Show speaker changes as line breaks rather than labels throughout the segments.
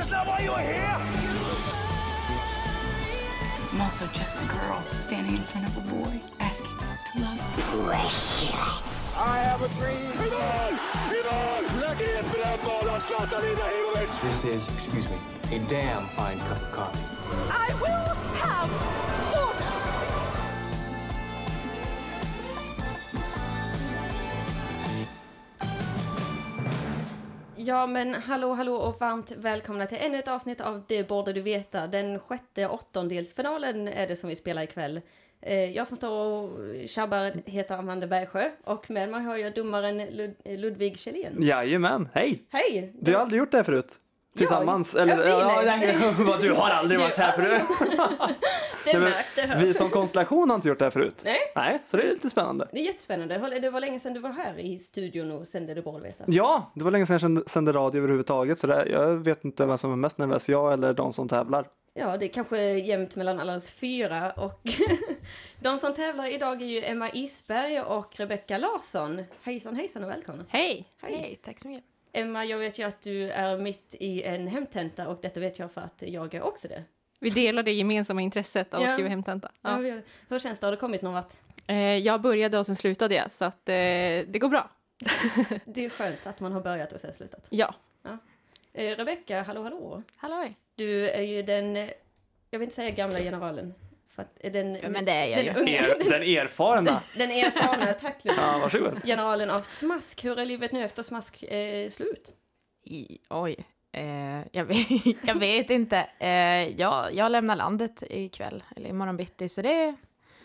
That's not why you were here!
I'm also just a girl standing in front of a boy asking to love.
I have a dream! Ivan! Ivan! Grep brännbollens Zlatan Ibrahimovic!
This is, excuse me, a damn fine cup of coffee.
I will have
Ja men hallå hallå och varmt välkomna till ännu ett avsnitt av Det borde du veta. Den sjätte åttondelsfinalen är det som vi spelar ikväll. Eh, Jag som står och tjabbar heter Amanda Bergsjö och med mig har jag domaren Lud- Ludvig Kjellén.
Jajamän, hej!
Hej!
Du har aldrig gjort det här förut? Tillsammans?
Ja,
Eller,
vi, nej.
du har aldrig
Du-
varit här förut?
Det
Nej, men
märks, det hörs.
Vi som konstellation har inte gjort det här förut.
Nej.
Nej, så det är lite spännande.
Det är jättespännande. Det var länge sedan du var här i studion och sände Det borde du veta.
Ja, det var länge sedan jag kände- sände radio överhuvudtaget så det, jag vet inte vem som är mest nervös, jag eller de som tävlar.
Ja, det är kanske jämnt mellan alla oss fyra och de som tävlar idag är ju Emma Isberg och Rebecka Larsson. Hejsan hejsan och välkomna.
Hej!
Hej.
tack så mycket.
Emma, jag vet ju att du är mitt i en hemtenta och detta vet jag för att jag är också det.
Vi delar det gemensamma intresset av
Ja.
att skriva hemtenta.
Ja.
Ja.
Hur känns det? Har det kommit någon vart?
Eh, Jag började och sen slutade jag, så att eh, det går bra.
Det är skönt att man har börjat och sen slutat.
Ja.
Eh, Rebecka, hallå hallå.
Halloj.
Du är ju den, jag vill inte säga gamla generalen. För att är den,
Ja, men det är jag
den,
ju.
unga,
Er, den erfarna.
den erfarna, tack Ludvig.
Ja, varsågod.
Generalen av Smask, hur är livet nu efter Smask eh, slut?
I, oj. Eh, jag, vet, jag vet inte. Eh, jag, jag lämnar landet ikväll, eller imorgon bitti, så det,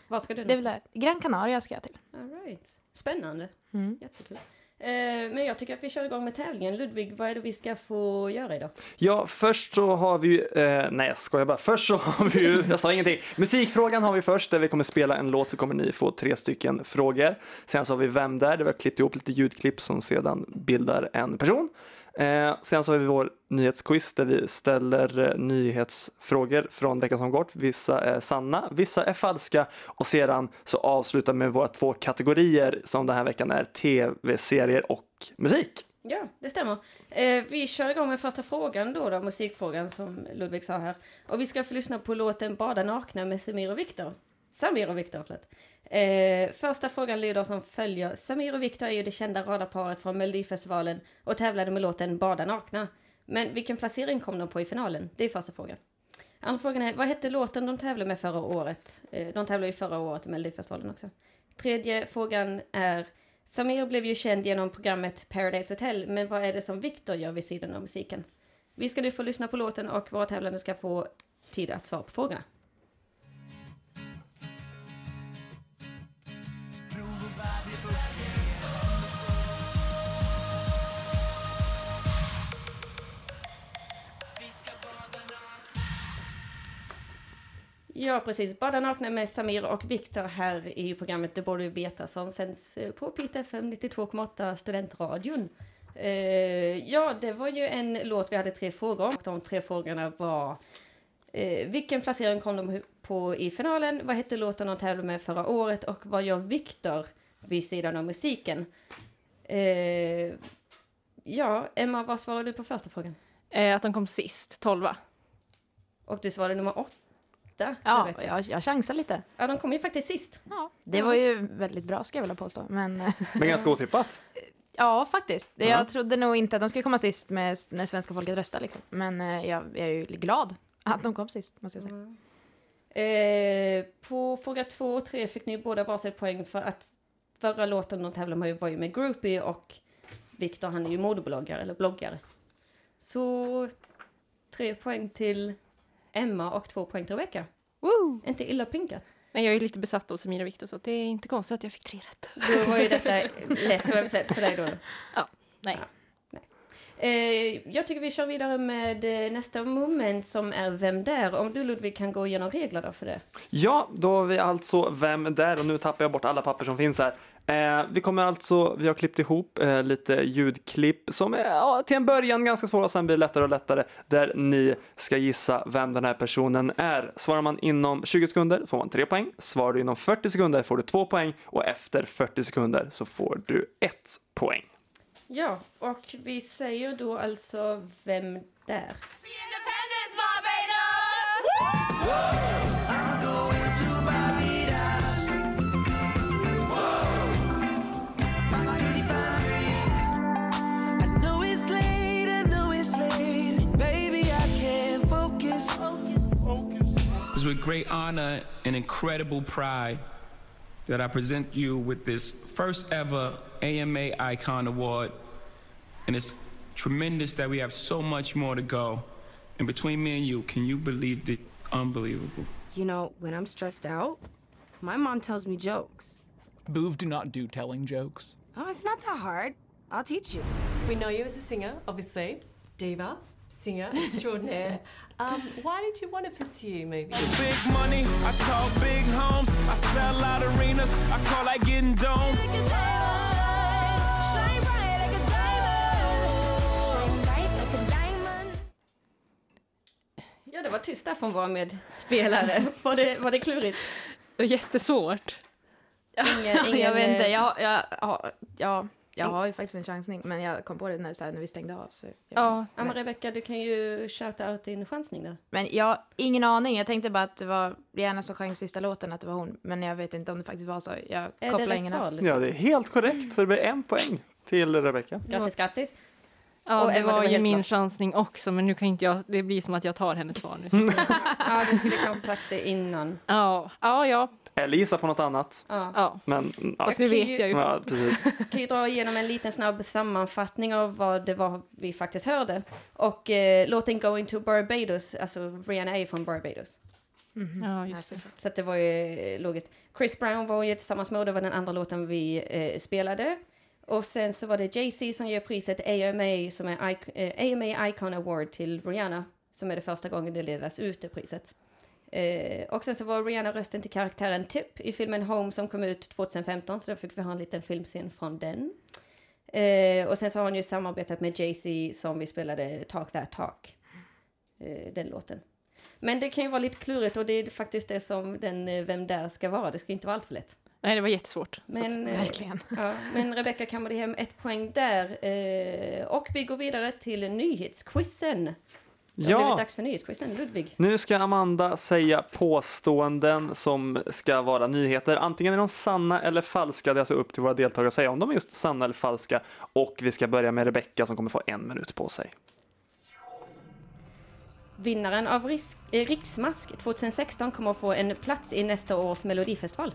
Vart ska du
det är väl
någonstans?
Gran Canaria ska jag till.
All right. Spännande.
Mm.
Jättekul. Eh, men jag tycker att vi kör igång med tävlingen. Ludvig, vad är det vi ska få göra idag?
Ja, först så har vi ju, eh, nej jag skojar bara, först så har vi ju, jag sa ingenting. Musikfrågan har vi först, där vi kommer spela en låt så kommer ni få tre stycken frågor. Sen så har vi Vem där? där vi har klippt ihop lite ljudklipp som sedan bildar en person. Eh, sen så har vi vår nyhetsquiz där vi ställer eh, nyhetsfrågor från veckan som gått. Vissa är sanna, vissa är falska och sedan så avslutar vi med våra två kategorier som den här veckan är tv-serier och musik.
Ja, det stämmer. Eh, vi kör igång med första frågan då, då, musikfrågan som Ludvig sa här. Och vi ska få lyssna på låten Bada nakna med Semir och Viktor. Samir och Viktor, förlåt. Eh, första frågan lyder som följer. Samir och Viktor är ju det kända radarparet från Melodifestivalen och tävlade med låten Bada nakna. Men vilken placering kom de på i finalen? Det är första frågan. Andra frågan är, vad hette låten de tävlade med förra året? Eh, de tävlade ju förra året i Melodifestivalen också. Tredje frågan är, Samir blev ju känd genom programmet Paradise Hotel, men vad är det som Viktor gör vid sidan av musiken? Vi ska nu få lyssna på låten och våra tävlande ska få tid att svara på frågorna. Ja, precis. Bada nakna med Samir och Viktor här i programmet Det borde du veta som sänds eh, på Pite FM 92,8 Studentradion. Eh, ja, det var ju en låt vi hade tre frågor om. De tre frågorna var eh, vilken placering kom de på i finalen? Vad hette låten de tävlade med förra året? Och vad gör Viktor vid sidan av musiken? Eh, ja, Emma, vad svarade du på första frågan?
Att de kom sist, tolva.
Och du svarade nummer åtta.
Ja,
Rebecca.
jag, jag chansar lite.
ja, de kom ju faktiskt sist.
Ja, det var ju väldigt bra ska jag vilja påstå. Men
Men ganska otippat.
ja, faktiskt.
Ja.
Jag trodde nog inte att de skulle komma sist med, när svenska folket röstar. Liksom. Men eh, jag, jag är ju glad att de kom sist, måste jag säga.
Eh, på fråga två och tre fick ni båda varsitt poäng för att förra låten de tävlade med var ju med Groupie och Viktor han är ju modebloggare eller bloggare. Så tre poäng till Emma och två poäng till Rebecca.
Woo!
Inte illa pinkat.
Nej, jag är lite besatt av Samira Viktor, så det är inte konstigt att jag fick tre rätt.
Då var ju detta lätt som en plätt för dig då.
Nej.
Eh, jag tycker vi kör vidare med eh, nästa moment som är Vem där? Om du Ludvig kan gå igenom reglerna för det.
Ja, då har vi alltså Vem där? Och nu tappar jag bort alla papper som finns här. Eh, vi kommer alltså, vi har klippt ihop eh, lite ljudklipp som är ja, till en början ganska svåra, sen blir det lättare och lättare, där ni ska gissa vem den här personen är. Svarar man inom 20 sekunder får man 3 poäng, svarar du inom 40 sekunder får du 2 poäng och efter 40 sekunder så får du 1 poäng.
Ja, och vi säger då alltså Vem där?
It's
with great honor and incredible pride that I present you with this first ever AMA Icon Award. And it's tremendous that we have so much more to go. And between me and you, can you believe the unbelievable?
You know, when I'm stressed out, my mom tells me jokes.
Boov do not do telling jokes.
Oh, it's not that hard. I'll teach you.
We know you as a singer, obviously. Diva, singer extraordinaire. um, why did you want to pursue movies?
Big money, I talk big homes, I sell out arenas, I call that getting dome.
Ja, det var tyst där från våra medspelare. Var det, var det klurigt?
Det jättesvårt.
Ingen, ingen,
jag vet inte, jag, jag, ja, ja, jag har ju faktiskt en chansning men jag kom på det när, så här, när vi stängde av. Så
Ja,
Ja, men Rebecka, du kan ju shouta out din chansning där.
Men jag har ingen aning, jag tänkte bara att det var Rihanna som sjöng sista låten, att det var hon. Men jag vet inte om det faktiskt var så. Jag
Är
kopplar ingen?
Ja, det är helt korrekt. Så det blir en poäng till Rebecka.
Grattis, grattis.
Ja
Och
det
Emma, det
var
var
ju min
klart.
chansning också, men nu kan inte jag, det blir som att jag tar hennes svar nu.
Ja, du skulle kanske sagt det innan.
Ja, ja, ja,
Eller gissa på något annat.
Ja.
ja.
Men ja,
Fast nu
ju-
vet jag ju.
ja precis.
kan ju dra igenom en liten snabb sammanfattning av vad det var vi faktiskt hörde. Och eh, låten Going to Barbados, alltså Rihanna är ju från Barbados.
Ja, just det.
Så det var ju logiskt. Chris Brown var ju tillsammans med, och det var den andra låten vi eh, spelade. Och sen så var det Jay-Z som ger priset AMA, som är I eh, AMA Icon Award till Rihanna, som är det första gången det delas ut det priset. Eh, och sen så var Rihanna rösten till karaktären Tip i filmen Home som kom ut 2015, så då fick vi ha en liten filmscen från den. Eh, och sen så har hon ju samarbetat med Jay-Z som vi spelade Talk That Talk, eh, den låten. Men det kan ju vara lite klurigt och det är faktiskt det som den eh, Vem där ska vara. Det ska inte vara allt för lätt.
Nej, det var jättesvårt.
Men, eh,
Verkligen.
ja, men Rebecka kammade hem ett poäng där. Eh, och vi går vidare till nyhetsquizen. Det har blivit
Ja,
dags för nyhetsquizen. Ludvig.
nu ska Amanda säga påståenden som ska vara nyheter. Antingen är de sanna eller falska. Det är alltså upp till våra deltagare att säga om de är just sanna eller falska. Och vi ska börja med Rebecka som kommer få en minut på sig.
Vinnaren av eh, Riksmask 2016 kommer att få en plats i nästa års melodifestival.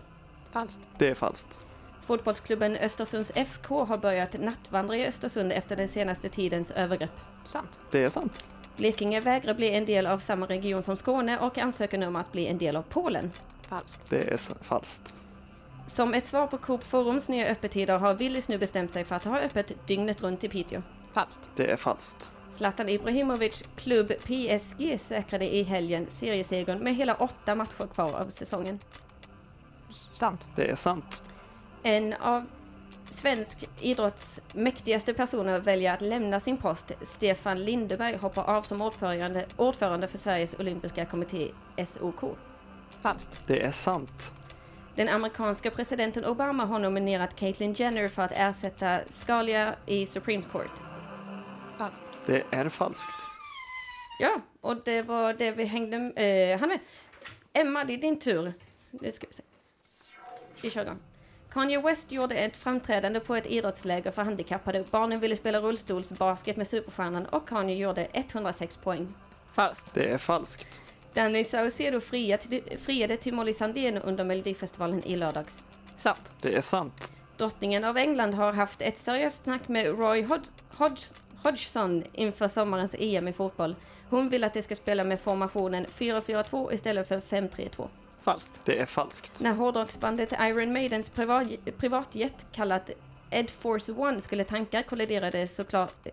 Falskt.
Det är falskt.
Fotbollsklubben Östersunds FK har börjat nattvandra i Östersund efter den senaste tidens övergrepp.
Sant.
Det är sant.
Blekinge vägrar bli en del av samma region som Skåne och ansöker nu om att bli en del av Polen.
Falskt.
Det är falskt.
Som ett svar på Coop Forums nya öppettider har Willys nu bestämt sig för att ha öppet dygnet runt i Piteå.
Falskt.
Det är falskt.
Zlatan Ibrahimovic klubb PSG säkrade i helgen seriesegern med hela åtta matcher kvar av säsongen.
Sant.
Det är sant.
En av svensk idrotts mäktigaste personer väljer att lämna sin post. Stefan Lindeberg hoppar av som ordförande, ordförande för Sveriges olympiska kommitté, SOK.
Falskt.
Det är sant.
Den amerikanska presidenten Obama har nominerat Caitlyn Jenner för att ersätta Scalia i Supreme Court.
Falskt.
Det är falskt.
Ja, och det var det vi hängde eh, han med. Emma, det är din tur. Nu ska vi se. Vi kör igång. Kanye West gjorde ett framträdande på ett idrottsläger för handikappade. Barnen ville spela rullstolsbasket med superstjärnan och Kanye gjorde 106 poäng.
Falskt.
Det är falskt.
Danny Saucedo friade till, Molly Sandén under Melodifestivalen i lördags.
Sant.
Det är sant.
Drottningen av England har haft ett seriöst snack med Roy Hodg, Hodg, Hodgson inför sommarens EM i fotboll. Hon vill att de ska spela med formationen 4-4-2 istället för 5-3-2.
Falskt.
Det är falskt.
När hårdrocksbandet Iron Maidens privat, privatjet kallat Ed Force One skulle tanka kolliderade, såklart,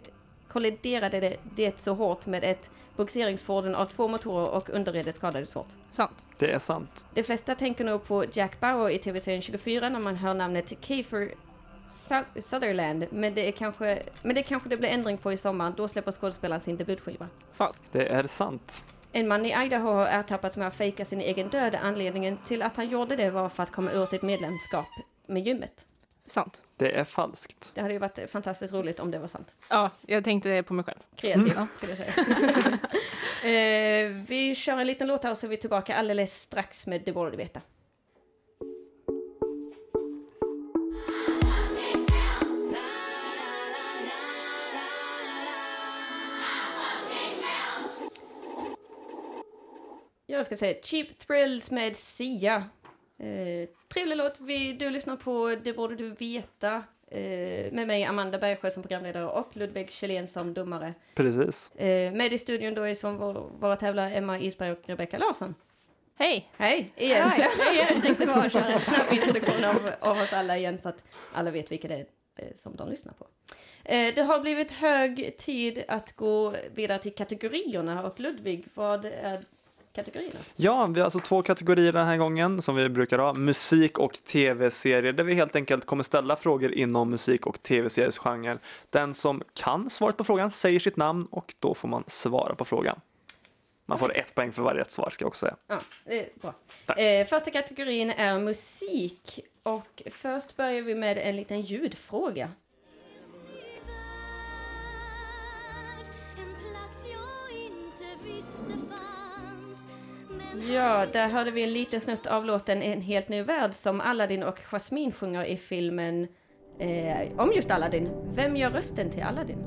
kolliderade det, det så hårt med ett boxeringsfordon av två motorer och underredet skadades svårt.
Sant.
Det är sant.
De flesta tänker nog på Jack Bauer i tv-serien 24 när man hör namnet Kiefer Su- Sutherland, men det, är kanske, men det kanske det blir ändring på i sommar. Då släpper skådespelaren sin debutskiva.
Falskt.
Det är sant.
En man i Idaho har ertappats med att fejka sin egen död. Anledningen till att han gjorde det var för att komma ur sitt medlemskap med gymmet.
Sant.
Det är falskt.
Det hade ju varit fantastiskt roligt om det var sant.
Ja, jag tänkte på mig själv.
Kreativt,
Mm.
skulle jag säga. eh, vi kör en liten låt här och så är vi tillbaka alldeles strax med Det borde du veta. Jag ska säga Cheap Thrills med Sia. Eh, trevlig låt. Vi, du lyssnar på Det borde du veta. Eh, med mig Amanda Bergsjö som programledare och Ludvig Kjellén som domare.
Precis.
Eh, med i studion då är som vår, våra tävlare Emma Isberg och Rebecca Larsson.
Hej!
Hej! Igen!
Hej.
Jag tänkte bara köra en snabb introduktion av, av oss alla igen så att alla vet vilka det är eh, som de lyssnar på. Eh, det har blivit hög tid att gå vidare till kategorierna och Ludvig, vad är kategorierna?
Ja, vi har alltså två kategorier den här gången som vi brukar ha. Musik och tv-serier där vi helt enkelt kommer ställa frågor inom musik och tv-series genre. Den som kan svaret på frågan säger sitt namn och då får man svara på frågan. Man får ett poäng för varje rätt svar ska jag också säga.
Ja, det är bra. Eh, första kategorin är musik och först börjar vi med en liten ljudfråga. Ja, där hörde vi en liten snutt av låten En helt ny värld som Aladdin och Jasmine sjunger i filmen eh, om just Aladdin. Vem gör rösten till Aladdin?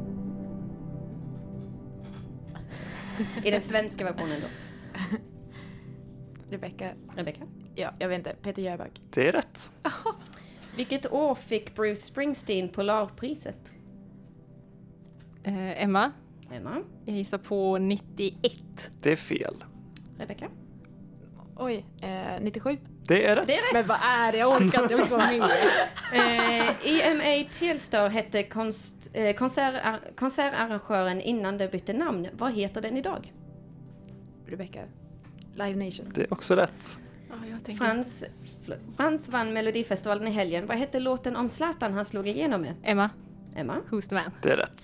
I den svenska versionen då.
Rebecca.
Rebecca?
Ja, jag vet inte. Peter Jöback.
Det är rätt.
Vilket år fick Bruce Springsteen Polarpriset?
Eh, Emma?
Emma?
Jag gissar på 91.
Det är fel.
Rebecca?
Oj, eh, 97.
Det är rätt.
Det är rätt.
Men vad är det? Jag orkar inte, jag vill inte vara med.
Eh, EMA Telstar hette konst, eh, konsert, konsertarrangören innan det bytte namn. Vad heter den idag?
Rebecca. Live Nation.
Det är också rätt.
Frans, Frans vann Melodifestivalen i helgen. Vad hette låten om Zlatan han slog igenom med?
Emma?
Emma?
Who's the man?
Det är rätt.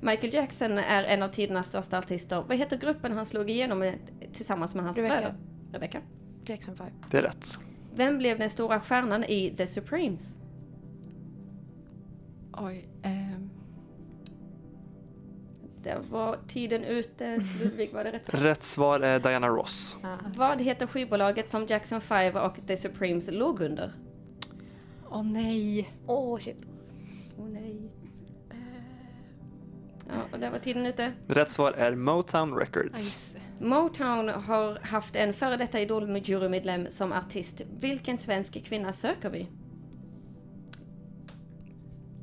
Michael Jackson är en av tidernas största artister. Vad heter gruppen han slog igenom med tillsammans med hans
Rebecca.
bröder? Rebecca?
Jackson 5.
Det är rätt.
Vem blev den stora stjärnan i The Supremes?
Oj. ehm,
Där var tiden ute. Ludvig, var det rätt?
Rätt svar är Diana Ross.
Vad heter skivbolaget som Jackson 5 och The Supremes låg under?
Åh nej.
Åh, oh, shit.
Åh nej. Ja, och där var tiden ute.
Rätt svar är Motown Records.
Motown har haft en före detta Idol-jurymedlem som artist. Vilken svensk kvinna söker vi?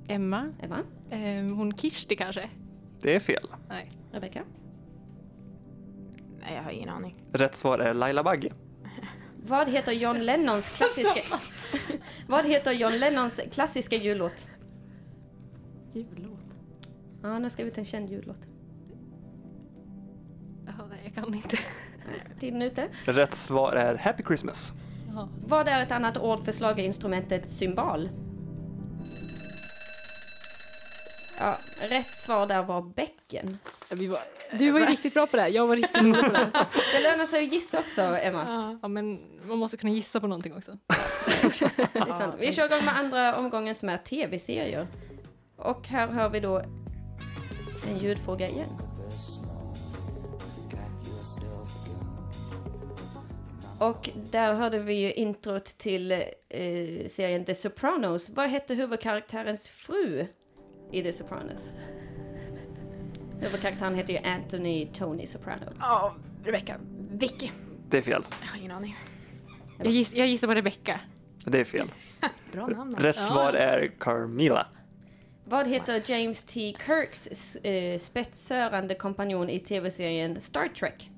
Emma?
Emma?
Ehm, hon Kirsti kanske?
Det är fel.
Nej.
Rebecca?
Nej, jag har ingen aning.
Rätt svar är Laila Bagge.
Vad heter John Lennons klassiska... Vad heter John Lennons klassiska jullåt?
Jullåt?
Ja, nu ska vi ta en känd jullåt.
Jag kan inte.
Tiden är ute.
Rätt svar är Happy Christmas.
Vad är ett annat ord för slaginstrumentet cymbal? Ja, rätt svar där var bäcken.
Vi var, du var ju riktigt bra på det här. Jag var riktigt dålig på det här.
Det lönar sig att gissa också, Emma.
Ja, ja, men man måste kunna gissa på någonting också.
Det är sant. Vi kör igång med andra omgången som är tv-serier. Och här hör vi då en ljudfråga igen. Och där hörde vi ju introt till eh, serien The Sopranos. Vad hette huvudkaraktärens fru i The Sopranos? Huvudkaraktären heter ju Anthony Tony Soprano.
Ja, Rebecca. Vicky.
Det är fel.
Jag har ingen aning.
Jag, giss, jag gissar på Rebecca.
Det är fel.
Bra namn.
Rätt svar är Carmilla.
Vad heter James T. Kirks eh, spetsörande kompanjon i tv-serien Star Trek?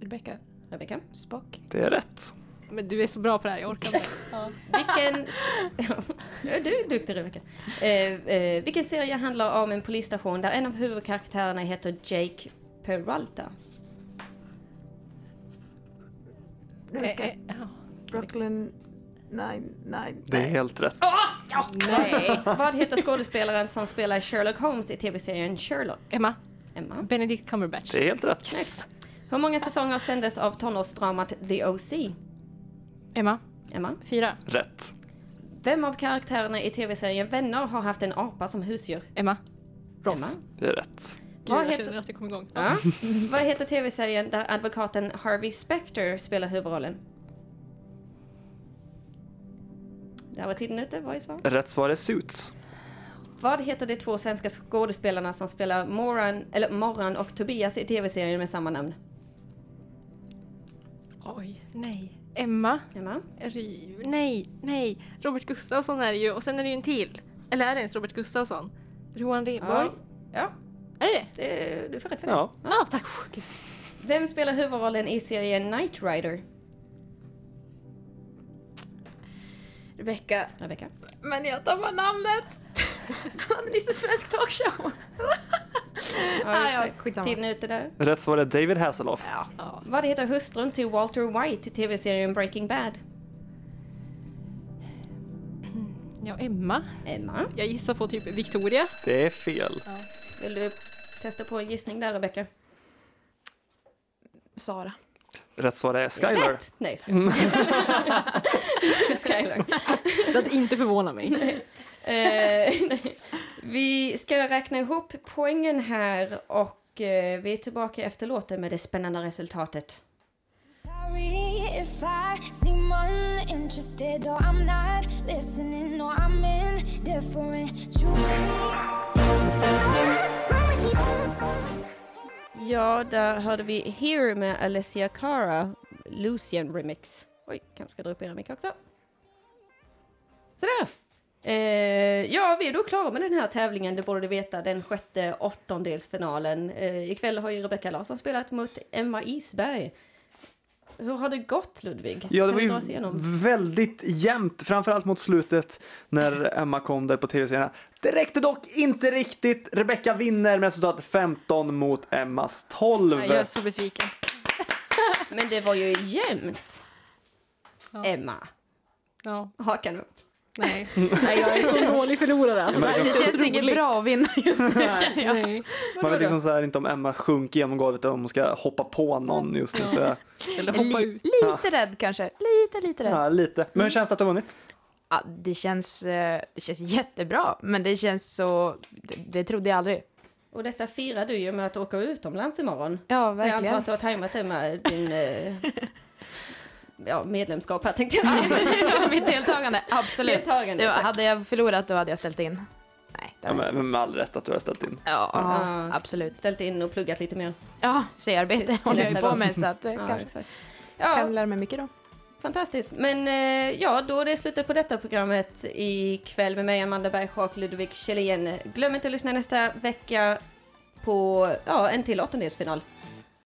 Rebecca.
Rebecca?
Spock.
Det är rätt.
Men du är så bra på det här, jag orkar inte. Ja.
Vilken... Ja, du är duktig Rebecca. Eh, eh, vilken serie handlar om en polisstation där en av huvudkaraktärerna heter Jake Peralta?
Rebecca.
Eh, eh, ja.
Brooklyn Nine Nine.
Det är helt rätt.
Nej.
Vad heter skådespelaren som spelar Sherlock Holmes i tv-serien Sherlock?
Emma?
Emma?
Benedict Cumberbatch.
Det är helt rätt.
Snyggt. Hur många säsonger sändes av tonårsdramat The O.C.?
Emma?
Emma?
Fyra.
Rätt.
Vem av karaktärerna i tv-serien Vänner har haft en apa som husdjur?
Emma. Ross.
Emma.
Det är rätt.
Gud,
Vad
jag
heter-
känner att jag kommer igång.
Ja. Vad heter tv-serien där advokaten Harvey Specter spelar huvudrollen? Där var tiden ute, vad är svar?
Rätt svar är Suits.
Vad heter de två svenska skådespelarna som spelar Moran, eller Morran och Tobias i tv-serien med samma namn?
Oj, nej. Emma.
Emma?
Ry... Nej, nej. Robert Gustafsson är det ju och sen är det ju en till. Eller är det ens Robert Gustafsson? Johan Rheborg?
Ja.
Är det
det? Du får rätt för det.
Ja.
Ja, tack.
Vem spelar huvudrollen i serien Knight Rider?
Rebecca.
Rebecca.
Men jag tappar namnet! Svensk Talkshow. Ah, ja, skitsamma.
Tiden är ute där.
Rätt svar är David Hasselhoff.
Ja.
Vad heter hustrun till Walter White i tv-serien Breaking Bad?
Ja, Emma.
Emma.
Jag gissar på typ Victoria.
Det är fel.
Vill du testa på en gissning där, Rebecca?
Sara.
Rätt svar är Skyler.
Rätt! Nej, ska Skyler.
Det hade inte förvånat mig.
Eh. Vi ska räkna ihop poängen här och eh, vi är tillbaka efter låten med det spännande resultatet.
Sorry if I seem uninterested or I'm not listening or I'm indifferent.
Ja, där hörde vi Here med Alessia Cara, Lucian Remix. Oj, kanske ska dra upp era mick också. Sådär! Eh, ja, vi är då klara med den här tävlingen, det borde du veta, den sjätte åttondelsfinalen. Eh, ikväll har ju Rebecca Larsson spelat mot Emma Isberg. Hur har det gått Ludvig?
Ja, det
Kan
var ju väldigt jämnt, framförallt mot slutet när Emma kom där på tv-serien. Det räckte dock inte riktigt. Rebecca vinner med resultat 15 mot Emmas 12.
Jag är så besviken.
Men det var ju jämnt. Emma,
Ja.
hakan upp.
Nej.
Nej, jag är
Så dålig förlorare alltså.
Det känns inget bra att vinna just nu känner jag.
Nej.
Man vet liksom så här inte om Emma sjunker genom golvet eller om hon ska hoppa på någon just nu. Så jag,
Eller hoppa ut.
lite rädd kanske. Lite, lite rädd.
ja, lite. Men hur känns det att du har vunnit?
Ja, det, känns, eh, det känns jättebra, men det känns så... Det, det trodde jag aldrig.
Och detta firar du ju med att åka utomlands imorgon.
Ja,
Jag antar
verkligen.
att du har tajmat det med din eh, ja, medlemskap här tänkte jag säga.
Mitt deltagande, absolut.
Deltagande,
Det hade jag förlorat då hade jag ställt in. Nej, det
Ja, men, men med all rätt att du har ställt in.
ja,
Ja.
absolut.
Ställt in och pluggat lite mer.
Ja, C-arbete håller jag på
gång.
med så att
Ja,
kanske kan lära mig mycket då.
fantastiskt. Men eh, ja, då är det slutet på detta programmet ikväll med mig, Amanda Bergsjö och Ludvig Kjellén. Glöm inte att lyssna nästa vecka på ja, en till åttondelsfinal.